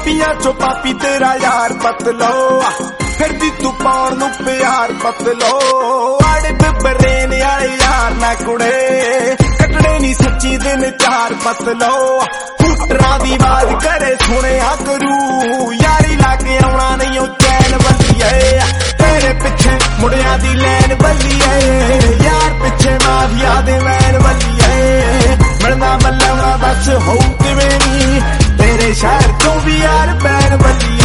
ਪਾਪੀਆਂ ਚੋਂ ਪਾਪੀ ਤੇਰਾ ਯਾਰ ਪਤਲੋ। ਫਿਰਦੀ ਤੂੰ ਪਾਉਣ ਨੂੰ ਪਿਆਰ ਪਤਲੋ। ਆੜੇ ਬਰੇਨ ਵਾਲੇ ਯਾਰ ਨਾ ਕੁੜੇ। ਕੱਟਣੇ ਨਹੀਂ ਸੱਚੀ ਦਿਨ ਚਾਰ ਪਤਲੋ। ਫੁੱਟਰਾਂ ਦੀ ਬਾਤ ਕਰੇ ਸੁਣਿਆ ਕਰੂ। ਯਾਰੀ ਲਾ ਆਉਣਾ ਨਹੀਂ ਉਹ ਚੈਨ ਬੱਲੀਏ ਤੇਰੇ ਪਿੱਛੇ ਮੁੰਡਿਆਂ ਦੀ ਲੈਨ ਬੱਲੀਏ ਯਾਰ ਪਿੱਛੇ ਮਾਫੀਆ ਦੇ ਵੈਨ ਬੱਲੀਏ ਮਿਲਣਾ ਮੱਲਣਾ ਬਸ ਹੋਊ ਸ਼ਹਿਰ ਤੋਂ ਵੀ ਯਾਰ ਬੈਨ ਬੱਲੀਏ